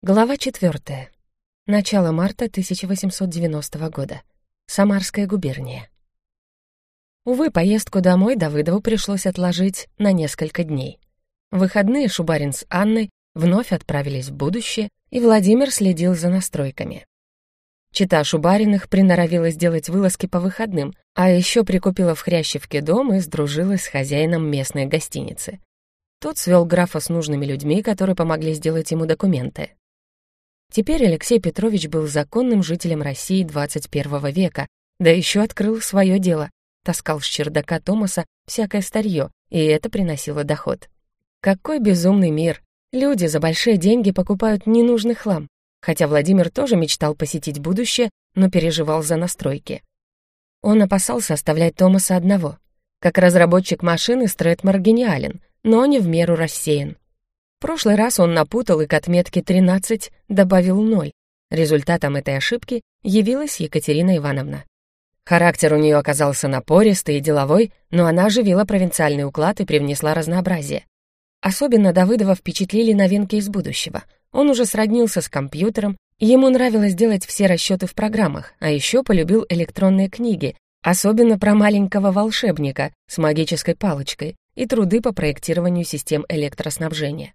Глава 4. Начало марта 1890 года. Самарская губерния. Увы, поездку домой Давыдову пришлось отложить на несколько дней. В выходные Шубарин с Анной вновь отправились в будущее, и Владимир следил за настройками. Чита Шубариных приноровилась делать вылазки по выходным, а еще прикупила в Хрящевке дом и сдружилась с хозяином местной гостиницы. Тот свел графа с нужными людьми, которые помогли сделать ему документы. Теперь Алексей Петрович был законным жителем России 21 века, да еще открыл свое дело, таскал с чердака Томаса всякое старье, и это приносило доход. Какой безумный мир! Люди за большие деньги покупают ненужный хлам, хотя Владимир тоже мечтал посетить будущее, но переживал за настройки. Он опасался оставлять Томаса одного. Как разработчик машины Стрэдмар гениален, но не в меру рассеян прошлый раз он напутал и к отметке 13 добавил 0. Результатом этой ошибки явилась Екатерина Ивановна. Характер у нее оказался напористый и деловой, но она оживила провинциальный уклад и привнесла разнообразие. Особенно Давыдова впечатлили новинки из будущего. Он уже сроднился с компьютером, ему нравилось делать все расчеты в программах, а еще полюбил электронные книги, особенно про маленького волшебника с магической палочкой и труды по проектированию систем электроснабжения.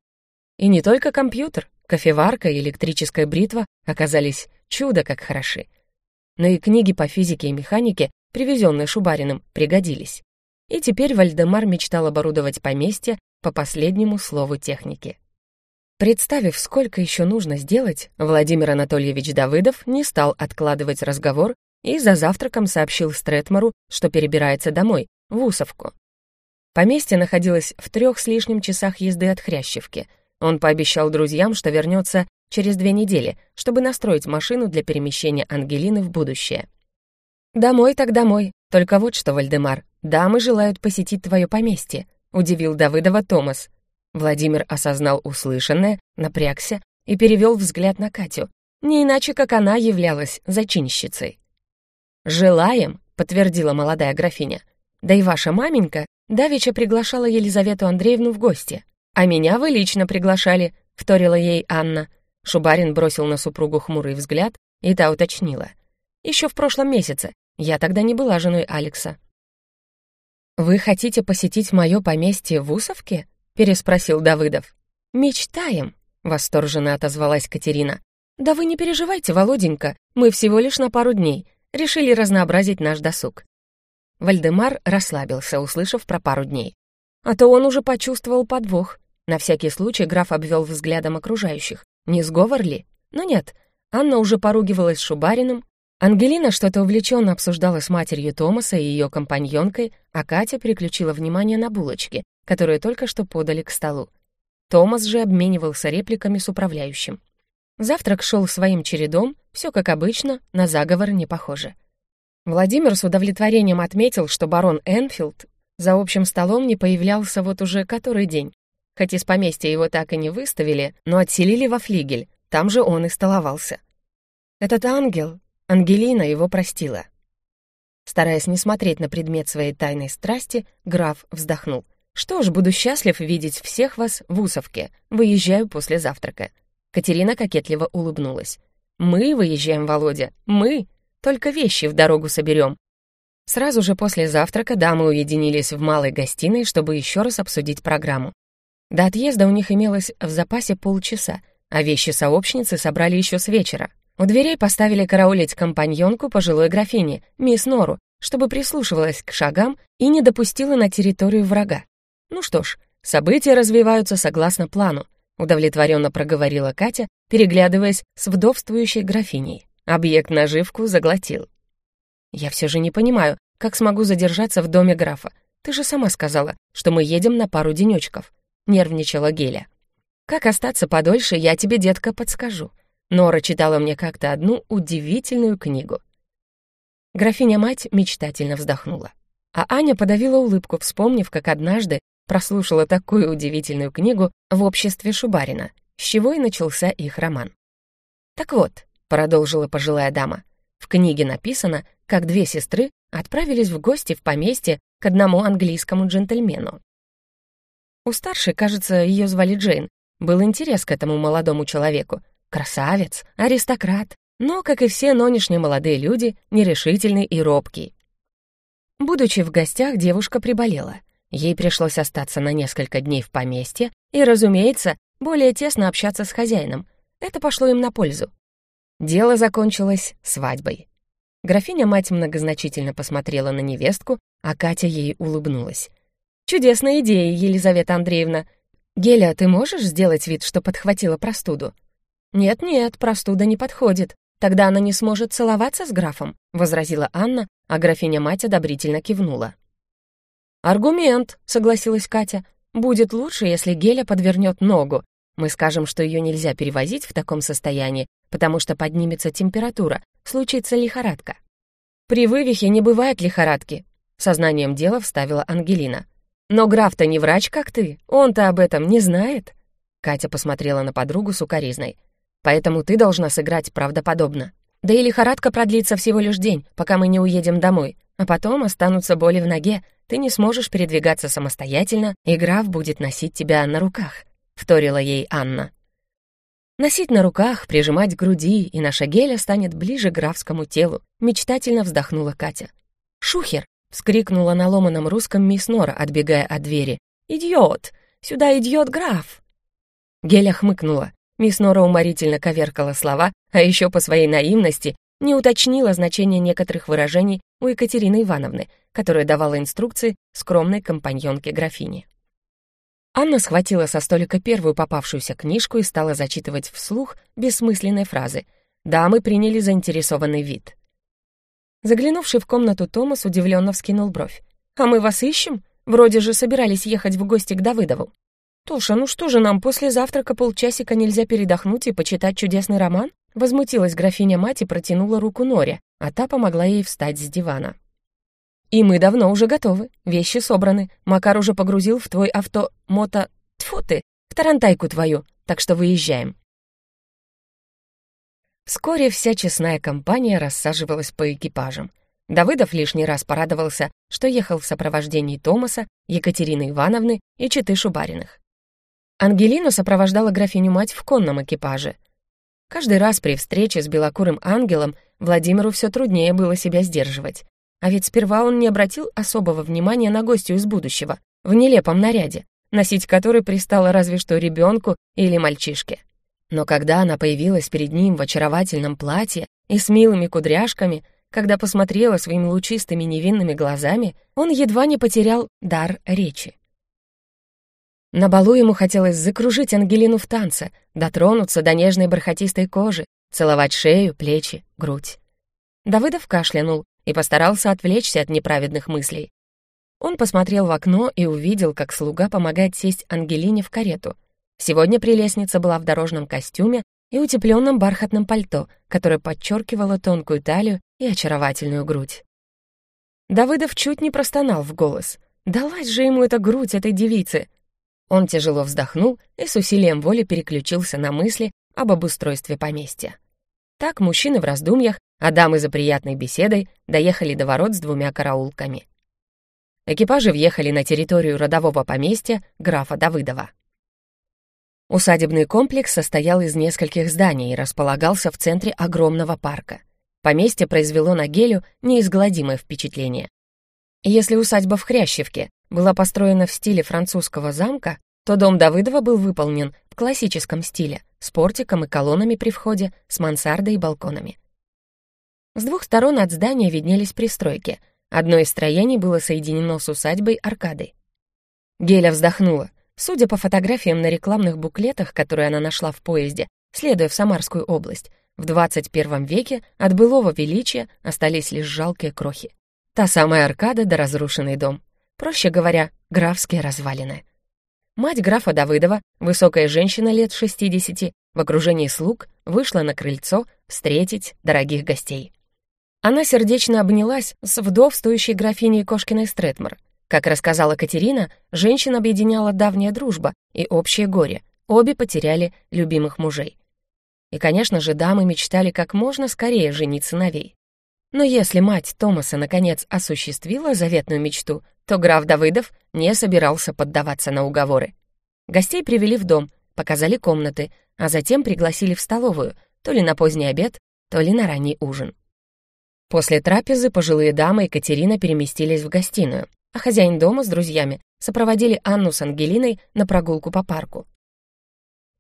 И не только компьютер, кофеварка и электрическая бритва оказались чудо как хороши. Но и книги по физике и механике, привезенные Шубариным, пригодились. И теперь Вальдемар мечтал оборудовать поместье по последнему слову техники. Представив, сколько еще нужно сделать, Владимир Анатольевич Давыдов не стал откладывать разговор и за завтраком сообщил Стретмару, что перебирается домой, в Усовку. Поместье находилось в трех с лишним часах езды от Хрящевки — он пообещал друзьям, что вернется через две недели, чтобы настроить машину для перемещения Ангелины в будущее. «Домой так домой. Только вот что, Вальдемар, дамы желают посетить твое поместье», — удивил Давыдова Томас. Владимир осознал услышанное, напрягся и перевел взгляд на Катю, не иначе как она являлась зачинщицей. «Желаем», — подтвердила молодая графиня. «Да и ваша маменька давеча приглашала Елизавету Андреевну в гости. «А меня вы лично приглашали», — вторила ей Анна. Шубарин бросил на супругу хмурый взгляд, и та уточнила. «Еще в прошлом месяце. Я тогда не была женой Алекса». «Вы хотите посетить мое поместье в Усовке?» — переспросил Давыдов. «Мечтаем», — восторженно отозвалась Катерина. «Да вы не переживайте, Володенька, мы всего лишь на пару дней. Решили разнообразить наш досуг». Вальдемар расслабился, услышав про пару дней. А то он уже почувствовал подвох. На всякий случай граф обвел взглядом окружающих. Не сговор ли? Но нет. Анна уже поругивалась с Шубариным, Ангелина что-то увлеченно обсуждала с матерью Томаса и ее компаньонкой, а Катя переключила внимание на булочки, которые только что подали к столу. Томас же обменивался репликами с управляющим. Завтрак шел своим чередом, все как обычно, на заговор не похоже. Владимир с удовлетворением отметил, что барон Энфилд за общим столом не появлялся вот уже который день. Хоть из поместья его так и не выставили, но отселили во флигель, там же он и столовался. Этот ангел, Ангелина его простила. Стараясь не смотреть на предмет своей тайной страсти, граф вздохнул. «Что ж, буду счастлив видеть всех вас в Усовке. Выезжаю после завтрака». Катерина кокетливо улыбнулась. «Мы выезжаем, Володя, мы! Только вещи в дорогу соберем». Сразу же после завтрака дамы уединились в малой гостиной, чтобы еще раз обсудить программу. До отъезда у них имелось в запасе полчаса, а вещи сообщницы собрали еще с вечера. У дверей поставили караулить компаньонку пожилой графини, мисс Нору, чтобы прислушивалась к шагам и не допустила на территорию врага. Ну что ж, события развиваются согласно плану, удовлетворенно проговорила Катя, переглядываясь с вдовствующей графиней. Объект наживку заглотил. «Я все же не понимаю, как смогу задержаться в доме графа. Ты же сама сказала, что мы едем на пару денечков. — нервничала Геля. «Как остаться подольше, я тебе, детка, подскажу. Нора читала мне как-то одну удивительную книгу». Графиня-мать мечтательно вздохнула. А Аня подавила улыбку, вспомнив, как однажды прослушала такую удивительную книгу в обществе Шубарина, с чего и начался их роман. «Так вот», — продолжила пожилая дама, в книге написано, как две сестры отправились в гости в поместье к одному английскому джентльмену. У старшей, кажется, ее звали Джейн, был интерес к этому молодому человеку. красавец, аристократ, но, как и все нынешние молодые люди, нерешительный и робкий. Будучи в гостях, девушка приболела. Ей пришлось остаться на несколько дней в поместье и, разумеется, более тесно общаться с хозяином. Это пошло им на пользу. Дело закончилось свадьбой. Графиня-мать многозначительно посмотрела на невестку, а Катя ей улыбнулась. «Чудесная идея, Елизавета Андреевна. Геля, ты можешь сделать вид, что подхватила простуду?» «Нет-нет, простуда не подходит. Тогда она не сможет целоваться с графом», — возразила Анна, а графиня-мать одобрительно кивнула. «Аргумент», — согласилась Катя. «Будет лучше, если Геля подвернет ногу. Мы скажем, что ее нельзя перевозить в таком состоянии, потому что поднимется температура, случится лихорадка. При вывихе не бывает лихорадки, сознанием дела вставила Ангелина. Но граф-то не врач, как ты, он-то об этом не знает. Катя посмотрела на подругу с укоризной. Поэтому ты должна сыграть правдоподобно. Да и лихорадка продлится всего лишь день, пока мы не уедем домой, а потом останутся боли в ноге, ты не сможешь передвигаться самостоятельно, и граф будет носить тебя на руках», — вторила ей Анна. Носить на руках, прижимать к груди, и наша Геля станет ближе к графскому телу, мечтательно вздохнула Катя. «Шухер!» — вскрикнула на ломаном русском мисс Нора, отбегая от двери. «Идиот! Сюда идиот граф!» Геля хмыкнула. Мисс Нора уморительно коверкала слова, а еще по своей наивности не уточнила значение некоторых выражений у Екатерины Ивановны, которая давала инструкции скромной компаньонке графини. Анна схватила со столика первую попавшуюся книжку и стала зачитывать вслух бессмысленные фразы. Дамы приняли заинтересованный вид. Заглянувший в комнату Томас удивленно вскинул бровь. «А мы вас ищем? Вроде же собирались ехать в гости к Давыдову». «Тоша, ну что же нам, после завтрака полчасика нельзя передохнуть и почитать чудесный роман?» Возмутилась графиня-мать и протянула руку Норе, а та помогла ей встать с дивана. И мы давно уже готовы, вещи собраны. Макар уже погрузил в твой авто мото... Тьфу ты, в тарантайку твою, так что выезжаем. Вскоре вся честная компания рассаживалась по экипажам. Давыдов лишний раз порадовался, что ехал в сопровождении Томаса, Екатерины Ивановны и Читы Шубариных. Ангелину сопровождала графиню-мать в конном экипаже. Каждый раз при встрече с белокурым ангелом Владимиру все труднее было себя сдерживать. А ведь сперва он не обратил особого внимания на гостью из будущего, в нелепом наряде, носить который пристало разве что ребенку или мальчишке. Но когда она появилась перед ним в очаровательном платье и с милыми кудряшками, когда посмотрела своими лучистыми невинными глазами, он едва не потерял дар речи. На балу ему хотелось закружить Ангелину в танце, дотронуться до нежной бархатистой кожи, целовать шею, плечи, грудь. Давыдов кашлянул, и постарался отвлечься от неправедных мыслей. Он посмотрел в окно и увидел, как слуга помогает сесть Ангелине в карету. Сегодня прелестница была в дорожном костюме и утепленном бархатном пальто, которое подчеркивало тонкую талию и очаровательную грудь. Давыдов чуть не простонал в голос. «Далась же ему эта грудь этой девицы!» Он тяжело вздохнул и с усилием воли переключился на мысли об обустройстве поместья. Так мужчины в раздумьях а дамы за приятной беседой доехали до ворот с двумя караулками. Экипажи въехали на территорию родового поместья графа Давыдова. Усадебный комплекс состоял из нескольких зданий и располагался в центре огромного парка. Поместье произвело на Гелю неизгладимое впечатление. Если усадьба в Хрящевке была построена в стиле французского замка, то дом Давыдова был выполнен в классическом стиле, с портиком и колоннами при входе, с мансардой и балконами. С двух сторон от здания виднелись пристройки. Одно из строений было соединено с усадьбой аркадой. Геля вздохнула. Судя по фотографиям на рекламных буклетах, которые она нашла в поезде, следуя в Самарскую область, в 21 веке от былого величия остались лишь жалкие крохи. Та самая аркада да разрушенный дом. Проще говоря, графские развалины. Мать графа Давыдова, высокая женщина лет 60, в окружении слуг, вышла на крыльцо встретить дорогих гостей. Она сердечно обнялась с вдовствующей графиней Кошкиной Стретмор. Как рассказала Катерина, женщин объединяла давняя дружба и общее горе. Обе потеряли любимых мужей. И, конечно же, дамы мечтали как можно скорее женить сыновей. Но если мать Томаса наконец осуществила заветную мечту, то граф Давыдов не собирался поддаваться на уговоры. Гостей привели в дом, показали комнаты, а затем пригласили в столовую, то ли на поздний обед, то ли на ранний ужин. После трапезы пожилые дамы и Катерина переместились в гостиную, а хозяин дома с друзьями сопроводили Анну с Ангелиной на прогулку по парку.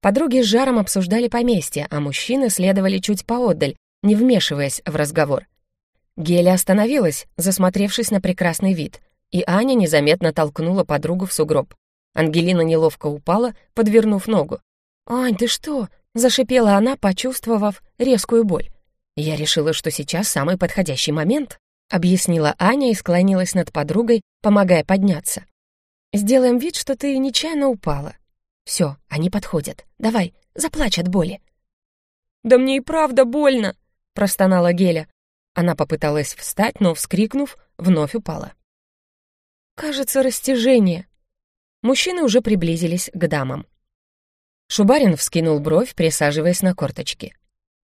Подруги с жаром обсуждали поместье, а мужчины следовали чуть поодаль, не вмешиваясь в разговор. Геля остановилась, засмотревшись на прекрасный вид, и Аня незаметно толкнула подругу в сугроб. Ангелина неловко упала, подвернув ногу. «Ань, ты что?» — зашипела она, почувствовав резкую боль. «Я решила, что сейчас самый подходящий момент», — объяснила Аня и склонилась над подругой, помогая подняться. «Сделаем вид, что ты нечаянно упала. Все, они подходят. Давай, заплачь от боли». «Да мне и правда больно», — простонала Геля. Она попыталась встать, но, вскрикнув, вновь упала. «Кажется, растяжение», Мужчины уже приблизились к дамам. Шубарин вскинул бровь, присаживаясь на корточки.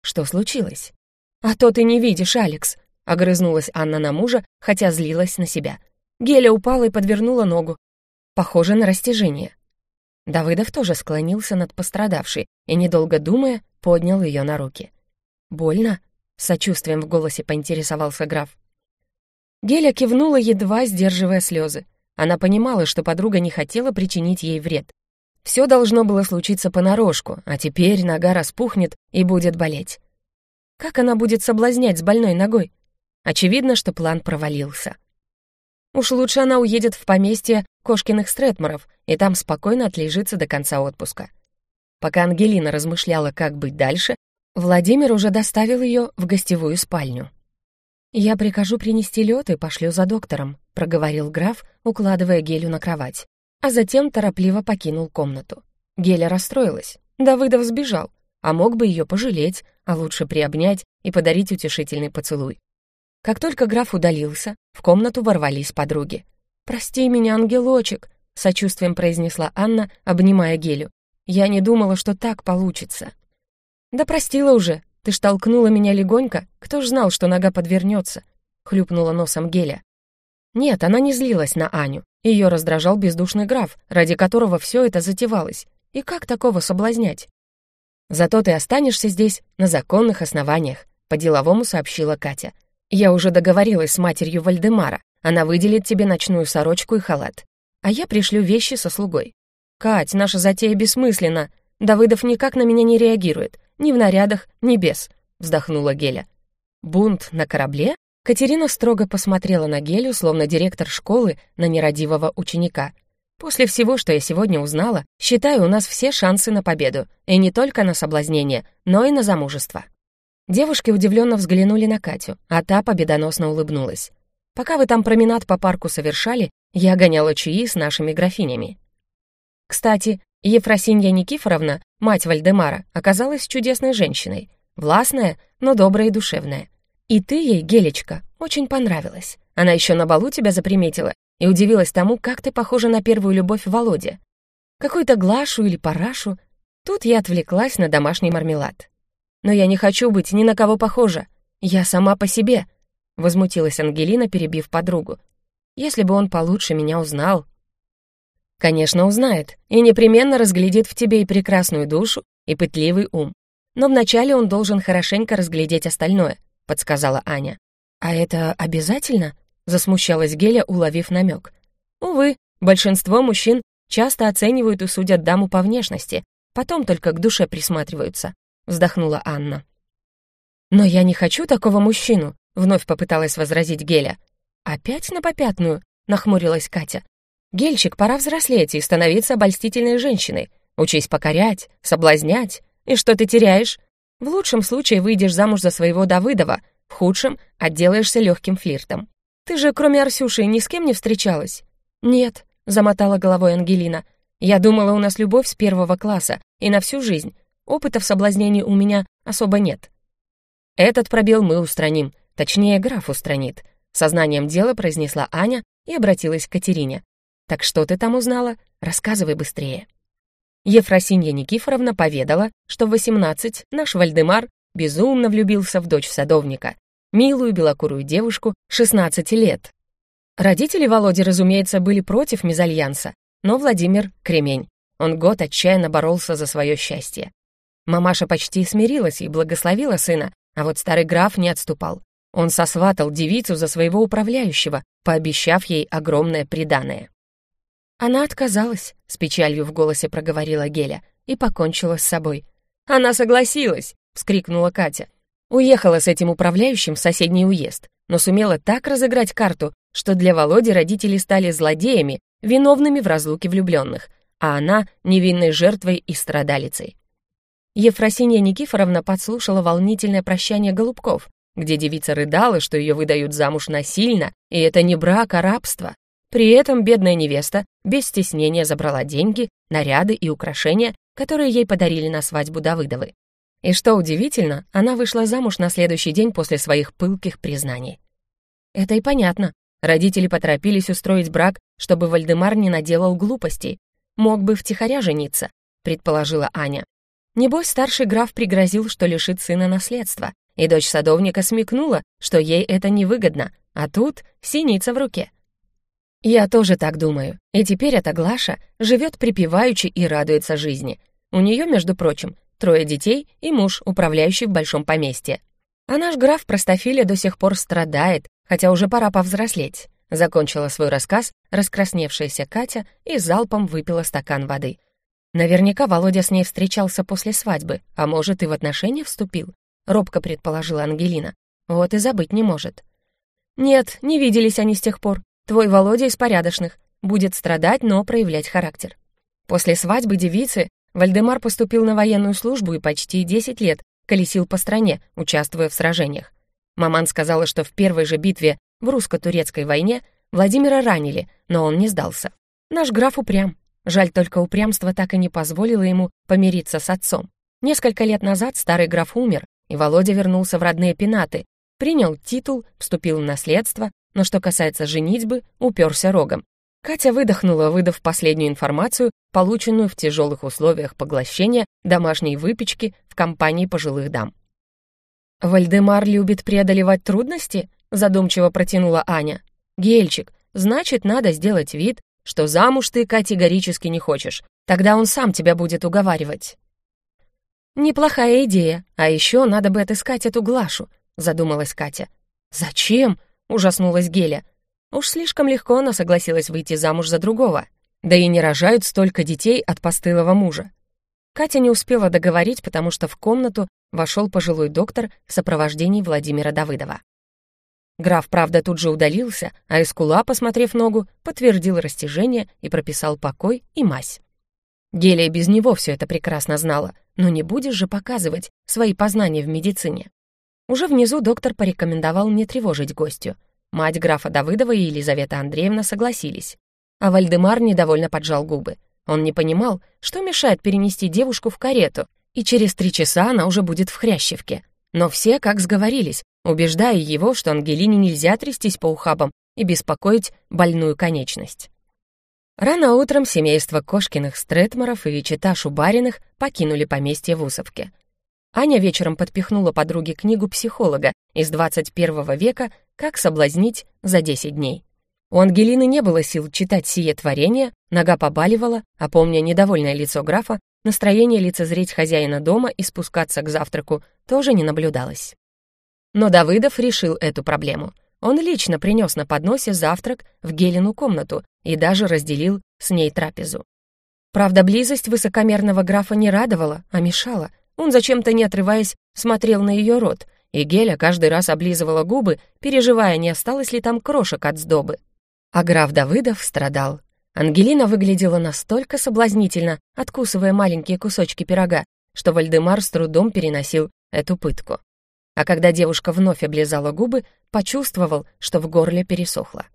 «Что случилось?» «А то ты не видишь, Алекс!» — огрызнулась Анна на мужа, хотя злилась на себя. Геля упала и подвернула ногу. Похоже на растяжение. Давыдов тоже склонился над пострадавшей и, недолго думая, поднял ее на руки. «Больно?» — сочувствием в голосе поинтересовался граф. Геля кивнула, едва сдерживая слезы. Она понимала, что подруга не хотела причинить ей вред. Все должно было случиться понарошку, а теперь нога распухнет и будет болеть. Как она будет соблазнять с больной ногой? Очевидно, что план провалился. Уж лучше она уедет в поместье Кошкиных Стретморов и там спокойно отлежится до конца отпуска. Пока Ангелина размышляла, как быть дальше, Владимир уже доставил ее в гостевую спальню. «Я прикажу принести лед и пошлю за доктором», — проговорил граф, укладывая Гелю на кровать, а затем торопливо покинул комнату. Геля расстроилась. Давыдов сбежал, а мог бы ее пожалеть, а лучше приобнять и подарить утешительный поцелуй. Как только граф удалился, в комнату ворвались подруги. «Прости меня, ангелочек», — сочувствием произнесла Анна, обнимая Гелю. «Я не думала, что так получится». «Да простила уже», ты ж толкнула меня легонько, кто ж знал, что нога подвернется?» — хлюпнула носом Геля. Нет, она не злилась на Аню. Ее раздражал бездушный граф, ради которого все это затевалось. И как такого соблазнять? «Зато ты останешься здесь на законных основаниях», — по-деловому сообщила Катя. «Я уже договорилась с матерью Вальдемара. Она выделит тебе ночную сорочку и халат. А я пришлю вещи со слугой». «Кать, наша затея бессмысленна. Давыдов никак на меня не реагирует. Ни в нарядах, ни без», — вздохнула Геля. «Бунт на корабле?» Катерина строго посмотрела на Гелю, словно директор школы на нерадивого ученика. «После всего, что я сегодня узнала, считаю, у нас все шансы на победу, и не только на соблазнение, но и на замужество». Девушки удивленно взглянули на Катю, а та победоносно улыбнулась. «Пока вы там променад по парку совершали, я гоняла чаи с нашими графинями». Кстати, Ефросинья Никифоровна, мать Вальдемара, оказалась чудесной женщиной, властная, но добрая и душевная. И ты ей, Гелечка, очень понравилась. Она еще на балу тебя заприметила и удивилась тому, как ты похожа на первую любовь Володе. Какую-то Глашу или Парашу. Тут я отвлеклась на домашний мармелад. Но я не хочу быть ни на кого похожа. Я сама по себе, — возмутилась Ангелина, перебив подругу. Если бы он получше меня узнал, Конечно, узнает и непременно разглядит в тебе и прекрасную душу, и пытливый ум. Но вначале он должен хорошенько разглядеть остальное, подсказала Аня. А это обязательно? Засмущалась Геля, уловив намек. Увы, большинство мужчин часто оценивают и судят даму по внешности, потом только к душе присматриваются, вздохнула Анна. Но я не хочу такого мужчину, вновь попыталась возразить Геля. Опять на попятную, нахмурилась Катя. Гельчик, пора взрослеть и становиться обольстительной женщиной. Учись покорять, соблазнять. И что ты теряешь? В лучшем случае выйдешь замуж за своего Давыдова, в худшем — отделаешься легким флиртом. Ты же, кроме Арсюши, ни с кем не встречалась? Нет, — замотала головой Ангелина. Я думала, у нас любовь с первого класса и на всю жизнь. Опыта в соблазнении у меня особо нет. Этот пробел мы устраним, точнее, граф устранит. Сознанием дела произнесла Аня и обратилась к Катерине. Так что ты там узнала? Рассказывай быстрее». Ефросинья Никифоровна поведала, что в 18 наш Вальдемар безумно влюбился в дочь садовника, милую белокурую девушку 16 лет. Родители Володи, разумеется, были против мезальянса, но Владимир — кремень. Он год отчаянно боролся за свое счастье. Мамаша почти смирилась и благословила сына, а вот старый граф не отступал. Он сосватал девицу за своего управляющего, пообещав ей огромное приданое. Она отказалась, с печалью в голосе проговорила Геля, и покончила с собой. «Она согласилась!» — вскрикнула Катя. Уехала с этим управляющим в соседний уезд, но сумела так разыграть карту, что для Володи родители стали злодеями, виновными в разлуке влюбленных, а она — невинной жертвой и страдалицей. Ефросинья Никифоровна подслушала волнительное прощание Голубков, где девица рыдала, что ее выдают замуж насильно, и это не брак, а рабство. При этом бедная невеста без стеснения забрала деньги, наряды и украшения, которые ей подарили на свадьбу Давыдовой. И что удивительно, она вышла замуж на следующий день после своих пылких признаний. Это и понятно. Родители поторопились устроить брак, чтобы Вальдемар не наделал глупостей. Мог бы втихаря жениться, предположила Аня. Небось, старший граф пригрозил, что лишит сына наследства, и дочь садовника смекнула, что ей это невыгодно, а тут синица в руке. Я тоже так думаю. И теперь эта Глаша живет припеваючи и радуется жизни. У нее, между прочим, трое детей и муж, управляющий в большом поместье. А наш граф Простофиля до сих пор страдает, хотя уже пора повзрослеть. Закончила свой рассказ раскрасневшаяся Катя и залпом выпила стакан воды. Наверняка Володя с ней встречался после свадьбы, а может и в отношения вступил. — робко предположила Ангелина. «Вот и забыть не может». «Нет, не виделись они с тех пор. Твой Володя из порядочных. Будет страдать, но проявлять характер». После свадьбы девицы Вальдемар поступил на военную службу и почти 10 лет колесил по стране, участвуя в сражениях. Маман сказала, что в первой же битве в русско-турецкой войне Владимира ранили, но он не сдался. Наш граф упрям. Жаль, только упрямство так и не позволило ему помириться с отцом. Несколько лет назад старый граф умер, и Володя вернулся в родные пенаты, принял титул, вступил в наследство, но что касается женитьбы, уперся рогом. Катя выдохнула, выдав последнюю информацию, полученную в тяжелых условиях поглощения домашней выпечки в компании пожилых дам. «Вальдемар любит преодолевать трудности?» задумчиво протянула Аня. «Гельчик, значит, надо сделать вид, что замуж ты категорически не хочешь. Тогда он сам тебя будет уговаривать». «Неплохая идея, а еще надо бы отыскать эту Глашу», — задумалась Катя. «Зачем?» — ужаснулась Геля. Уж слишком легко она согласилась выйти замуж за другого. Да и не рожают столько детей от постылого мужа. Катя не успела договорить, потому что в комнату вошел пожилой доктор в сопровождении Владимира Давыдова. Граф, правда, тут же удалился, а Искула, посмотрев ногу, подтвердил растяжение и прописал покой и мазь. Гелия без него все это прекрасно знала, но не будешь же показывать свои познания в медицине. Уже внизу доктор порекомендовал не тревожить гостю. Мать графа Давыдова и Елизавета Андреевна согласились. А Вальдемар недовольно поджал губы. Он не понимал, что мешает перенести девушку в карету, и через три часа она уже будет в Хрящевке. Но все как сговорились, убеждая его, что Ангелине нельзя трястись по ухабам и беспокоить больную конечность. Рано утром семейство Кошкиных, Стретморов и чита Шубариных покинули поместье в Усовке. Аня вечером подпихнула подруге книгу психолога из 21 века «Как соблазнить за 10 дней». У Ангелины не было сил читать сие творение, нога побаливала, а помня недовольное лицо графа, настроение лицезреть хозяина дома и спускаться к завтраку тоже не наблюдалось. Но Давыдов решил эту проблему. Он лично принес на подносе завтрак в Гелину комнату и даже разделил с ней трапезу. Правда, близость высокомерного графа не радовала, а мешала. Он, зачем-то не отрываясь, смотрел на ее рот, и Геля каждый раз облизывала губы, переживая, не осталось ли там крошек от сдобы. А граф Давыдов страдал. Ангелина выглядела настолько соблазнительно, откусывая маленькие кусочки пирога, что Вальдемар с трудом переносил эту пытку. А когда девушка вновь облизала губы, почувствовал, что в горле пересохло.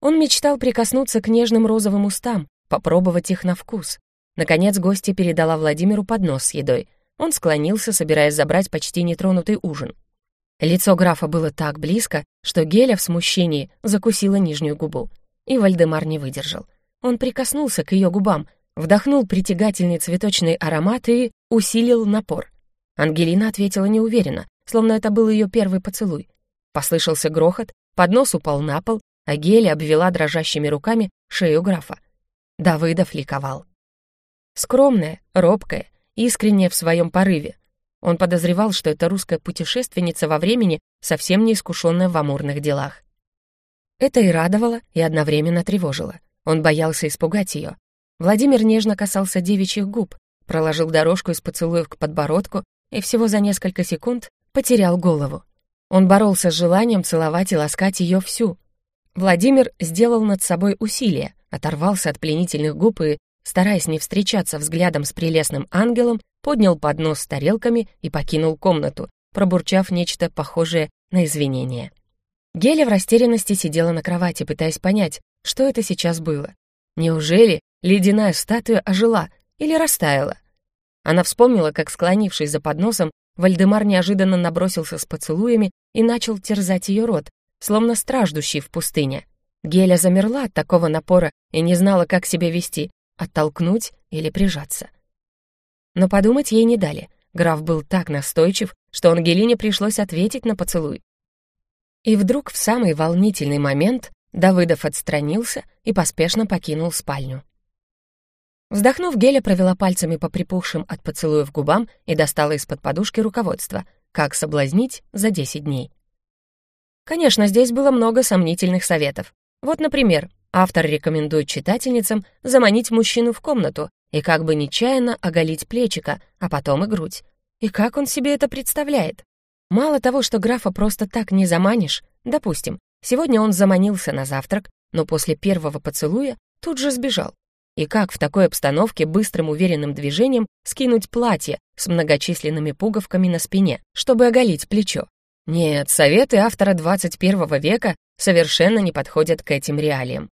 Он мечтал прикоснуться к нежным розовым устам, попробовать их на вкус. Наконец гостья передала Владимиру поднос с едой. Он склонился, собираясь забрать почти нетронутый ужин. Лицо графа было так близко, что Геля в смущении закусила нижнюю губу. И Вальдемар не выдержал. Он прикоснулся к ее губам, вдохнул притягательный цветочный аромат и усилил напор. Ангелина ответила неуверенно, словно это был ее первый поцелуй. Послышался грохот, поднос упал на пол, а Геля обвела дрожащими руками шею графа. Давыдов ликовал. Скромная, робкая, искренняя в своем порыве. Он подозревал, что эта русская путешественница во времени совсем не искушенная в амурных делах. Это и радовало, и одновременно тревожило. Он боялся испугать ее. Владимир нежно касался девичьих губ, проложил дорожку из поцелуев к подбородку и всего за несколько секунд потерял голову. Он боролся с желанием целовать и ласкать ее всю. Владимир сделал над собой усилие, оторвался от пленительных губ и, стараясь не встречаться взглядом с прелестным ангелом, поднял поднос с тарелками и покинул комнату, пробурчав нечто похожее на извинение. Геля в растерянности сидела на кровати, пытаясь понять, что это сейчас было. Неужели ледяная статуя ожила или растаяла? Она вспомнила, как, склонившись за подносом, Вальдемар неожиданно набросился с поцелуями и начал терзать ее рот, словно страждущий в пустыне. Геля замерла от такого напора и не знала, как себя вести, оттолкнуть или прижаться. Но подумать ей не дали. Граф был так настойчив, что Ангелине пришлось ответить на поцелуй. И вдруг в самый волнительный момент Давыдов отстранился и поспешно покинул спальню. Вздохнув, Геля провела пальцами по припухшим от поцелуев губам и достала из-под подушки руководство «Как соблазнить за 10 дней». Конечно, здесь было много сомнительных советов. Вот, например, автор рекомендует читательницам заманить мужчину в комнату и как бы нечаянно оголить плечика, а потом и грудь. И как он себе это представляет? Мало того, что графа просто так не заманишь, допустим, сегодня он заманился на завтрак, но после первого поцелуя тут же сбежал. И как в такой обстановке быстрым уверенным движением скинуть платье с многочисленными пуговками на спине, чтобы оголить плечо? Нет, советы автора 21 века совершенно не подходят к этим реалиям.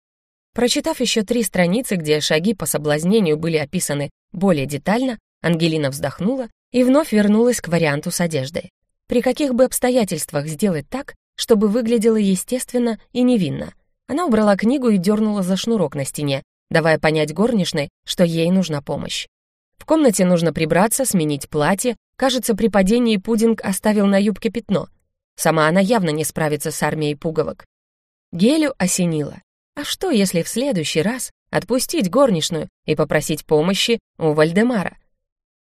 Прочитав еще три страницы, где шаги по соблазнению были описаны более детально, Ангелина вздохнула и вновь вернулась к варианту с одеждой. При каких бы обстоятельствах сделать так, чтобы выглядело естественно и невинно? Она убрала книгу и дернула за шнурок на стене, давая понять горничной, что ей нужна помощь. В комнате нужно прибраться, сменить платье. Кажется, при падении пудинг оставил на юбке пятно. Сама она явно не справится с армией пуговок. Гелю осенило. А что, если в следующий раз отпустить горничную и попросить помощи у Вальдемара?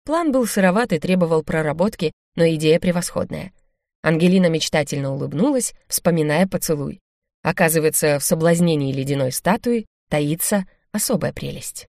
План был сыроват и требовал проработки, но идея превосходная. Ангелина мечтательно улыбнулась, вспоминая поцелуй. Оказывается, в соблазнении ледяной статуи таится особая прелесть.